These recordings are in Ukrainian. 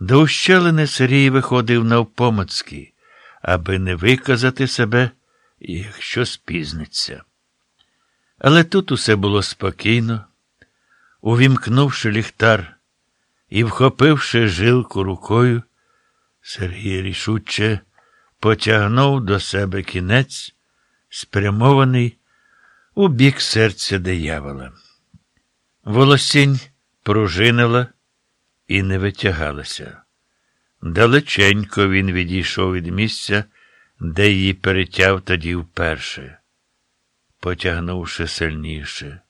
До ущелини Сергій виходив навпомацьки, аби не виказати себе, якщо спізниться. Але тут усе було спокійно, увімкнувши ліхтар і вхопивши жилку рукою, Сергій рішуче потягнув до себе кінець, спрямований у бік серця диявола. Волосінь пружинила і не витягалася. Далеченько він відійшов від місця, де її перетяв тоді вперше. Потягнувши сильніше,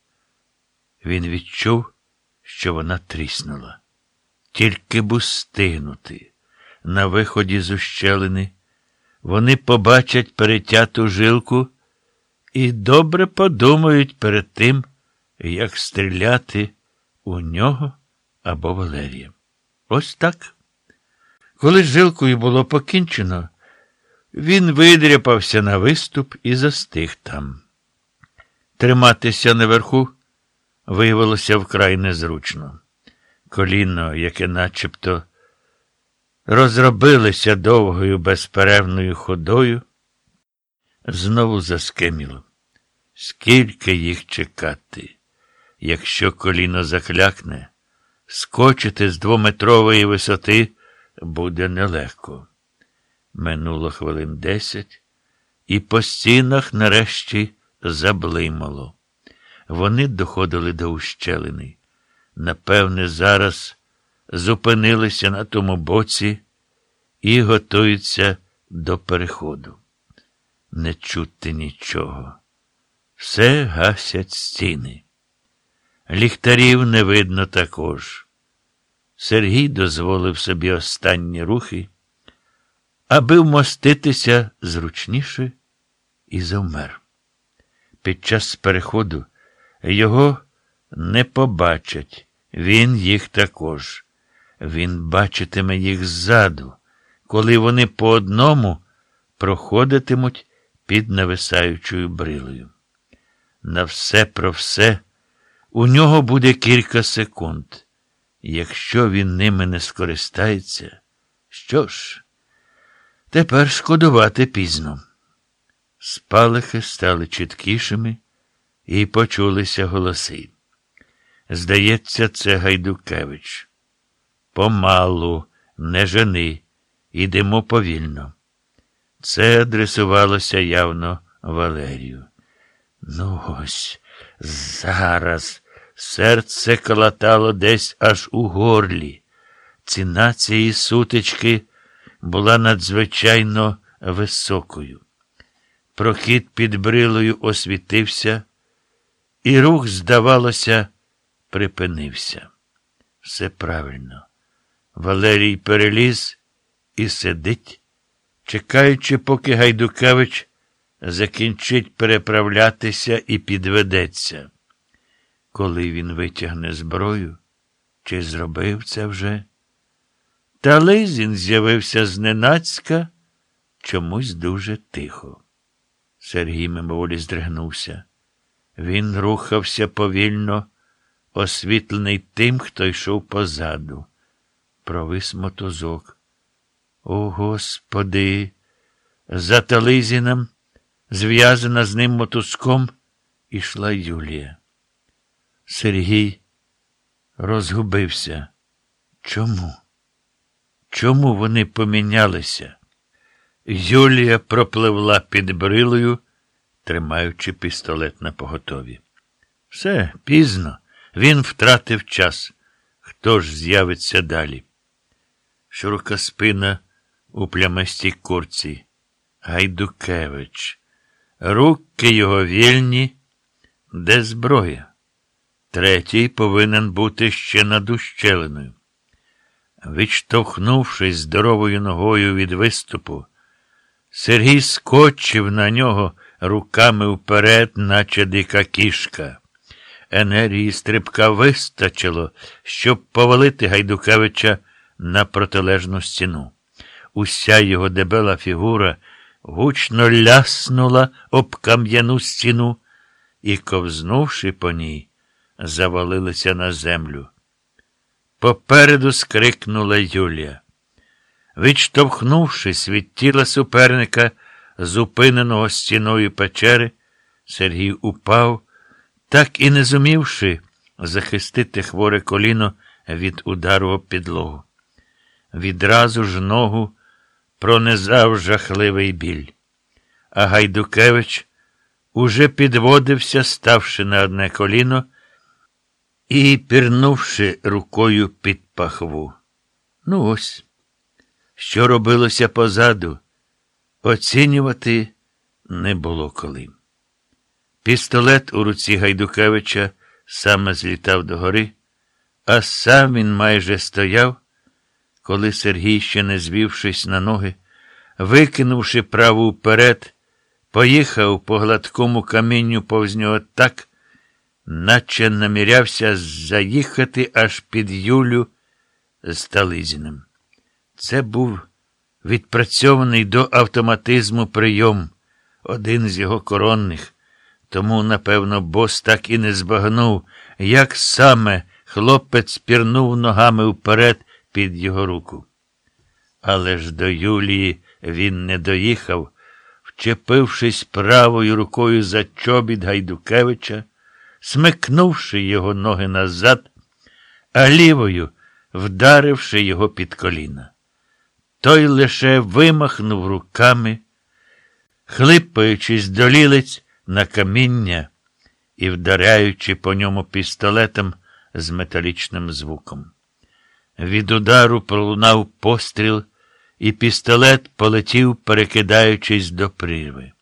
він відчув, що вона тріснула. Тільки б устигнути. На виході з ущелини вони побачать перетяту жилку і добре подумають перед тим, як стріляти у нього або Валерія. Ось так. Коли з жилкою було покінчено, він видряпався на виступ і застиг там. Триматися наверху виявилося вкрай незручно. Коліно, яке начебто розробилося довгою безперервною ходою, знову заскеміло. Скільки їх чекати, якщо коліно заклякне, скочити з двометрової висоти буде нелегко. Минуло хвилин десять, і по стінах нарешті заблимало. Вони доходили до ущелини. Напевне, зараз зупинилися на тому боці і готуються до переходу. Не чути нічого. Все гасять стіни. Ліхтарів не видно також. Сергій дозволив собі останні рухи, аби вмоститися зручніше і завмер. Під час переходу його не побачать, він їх також. Він бачитиме їх ззаду, коли вони по одному проходитимуть під нависаючою брилою. На все про все у нього буде кілька секунд. Якщо він ними не скористається, що ж, тепер шкодувати пізно. Спалахи стали чіткішими і почулися голоси. Здається, це Гайдукевич. Помалу, не жени, ідемо повільно. Це адресувалося явно Валерію. Ну, ось, зараз серце калатало десь аж у горлі. Ціна цієї сутички була надзвичайно високою. Прохід під брилою освітився, і рух, здавалося, припинився. Все правильно. Валерій переліз і сидить, чекаючи, поки Гайдукевич закінчить переправлятися і підведеться. Коли він витягне зброю, чи зробив це вже? Та Лизін з'явився зненацька чомусь дуже тихо. Сергій мимоволі здригнувся. Він рухався повільно, освітлений тим, хто йшов позаду. Провис мотузок. О, Господи! За Тализіном, зв'язана з ним мотузком, ішла Юлія. Сергій розгубився. Чому? Чому вони помінялися? Юлія пропливла під брилою, тримаючи пістолет на поготові. Все, пізно. Він втратив час. Хто ж з'явиться далі? Широка спина у плямастій курці. Гайдукевич. Руки його вільні, де зброя. Третій повинен бути ще над ущелиною. Відштовхнувшись здоровою ногою від виступу, Сергій скочив на нього руками вперед, наче дика кішка. Енергії стрибка вистачило, щоб повалити Гайдукевича на протилежну стіну. Уся його дебела фігура гучно ляснула об кам'яну стіну і, ковзнувши по ній, завалилися на землю. Попереду скрикнула Юлія. Відштовхнувшись від тіла суперника, зупиненого стіною печери, Сергій упав, так і не зумівши захистити хворе коліно від удару об підлогу. Відразу ж ногу пронизав жахливий біль. А Гайдукевич уже підводився, ставши на одне коліно і пірнувши рукою під пахву. Ну ось, що робилося позаду, оцінювати не було коли. Пістолет у руці Гайдукевича саме злітав догори, а сам він майже стояв, коли Сергій, ще не звівшись на ноги, викинувши праву вперед, поїхав по гладкому камінню повз нього так, наче намірявся заїхати аж під Юлю з Тализіним. Це був відпрацьований до автоматизму прийом, один з його коронних. Тому, напевно, бос так і не збагнув, як саме хлопець пірнув ногами вперед під його руку. Але ж до Юлії він не доїхав, вчепившись правою рукою за чобіт Гайдукевича, смикнувши його ноги назад, а лівою вдаривши його під коліна. Той лише вимахнув руками, хлипаючись до лілиць на каміння і вдаряючи по ньому пістолетом з металічним звуком. Від удару пролунав постріл, і пістолет полетів, перекидаючись до прірви.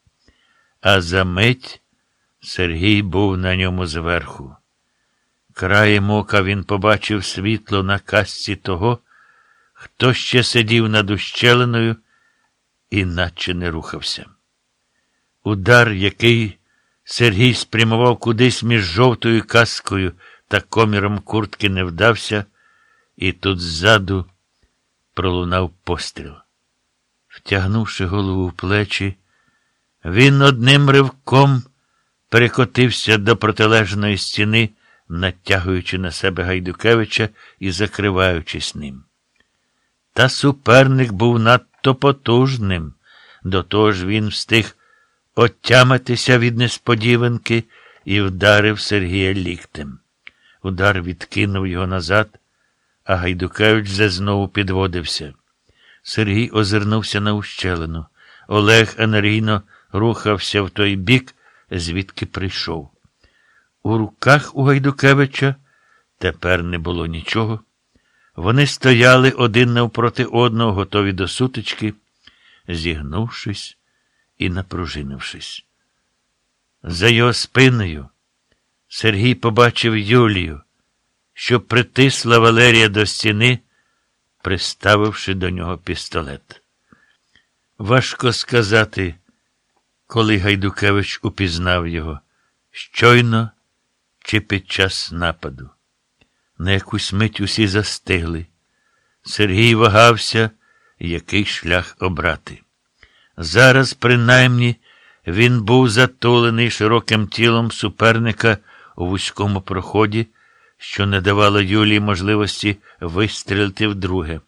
А за мить Сергій був на ньому зверху. Краєм ока він побачив світло на касці того, хто ще сидів над ущелиною і наче не рухався. Удар, який Сергій спрямував кудись між жовтою каскою та коміром куртки, не вдався, і тут ззаду пролунав постріл. Втягнувши голову в плечі, він одним ривком перекотився до протилежної стіни, натягуючи на себе Гайдукевича і закриваючись ним. Та суперник був надто потужним, до того ж він встиг отямитися від несподіванки і вдарив Сергія ліктем. Удар відкинув його назад, а Гайдукевич вже знову підводився. Сергій озирнувся на ущелину. Олег енергійно рухався в той бік, звідки прийшов. У руках у Гайдукевича тепер не було нічого. Вони стояли один навпроти одного, готові до сутички, зігнувшись і напружинившись. За його спиною Сергій побачив Юлію, що притисла Валерія до стіни, приставивши до нього пістолет. Важко сказати, коли Гайдукевич упізнав його, щойно чи під час нападу. На якусь мить усі застигли. Сергій вагався, який шлях обрати. Зараз, принаймні, він був затулений широким тілом суперника у вузькому проході, що не давало Юлії можливості вистрілити вдруге.